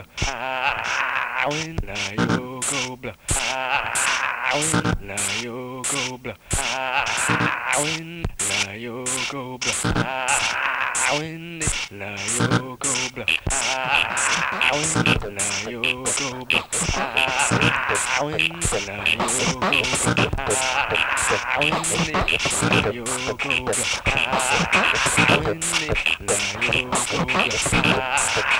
blah. Ah, when yo go blah. Ah, when yo go blah. Ah, when yo go blah. Ah, when yo go blah. Ah, when yo go blah. Ah, when yo go blah. Ah, when yo go blah. Ah, when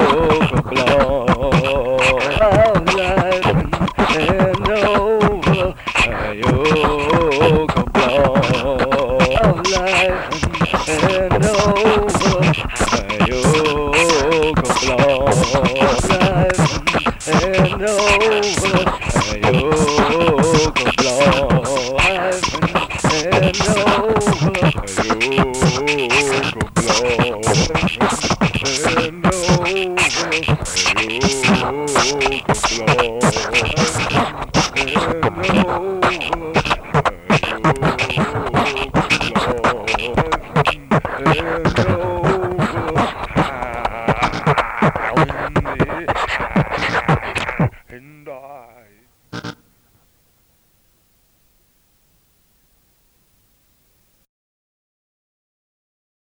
I